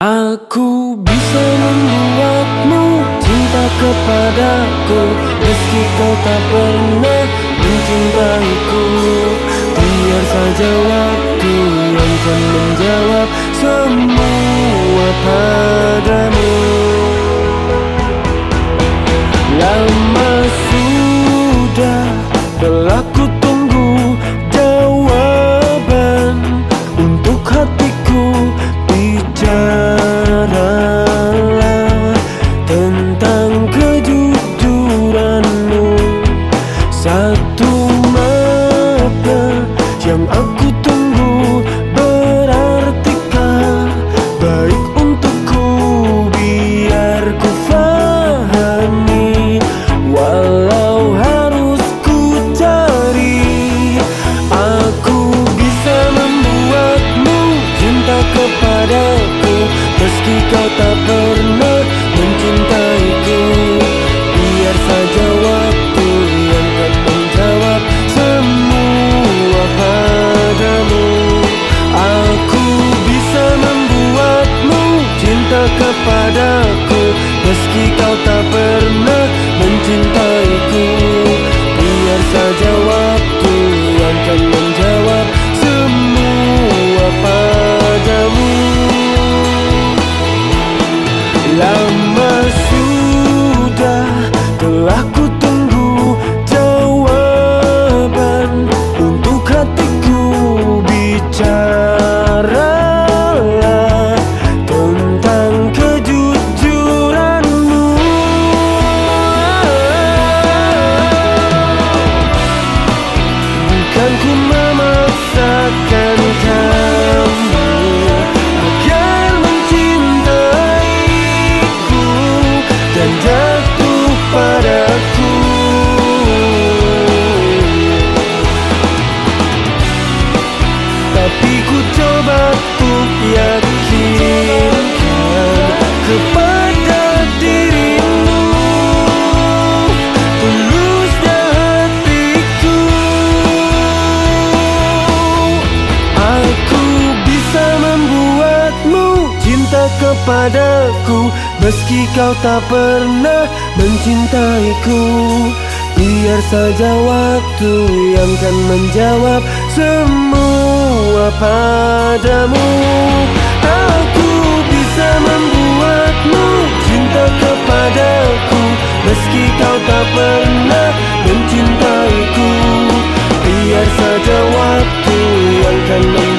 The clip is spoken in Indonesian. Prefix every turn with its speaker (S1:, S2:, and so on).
S1: Aku bisa membuatmu cinta kepadaku Meski kau tak pernah mencintaiku. Biar saja waktu yang akan menjawab semua padamu. Lama sudah berlaku kepadaku Meski kau tak pernah mencintaiku. Biar saja waktu yang akan menjawab semua padamu. Aku bisa membuatmu cinta kepadaku Meski kau tak pernah mencintaiku. Biar saja waktu yang akan menjawab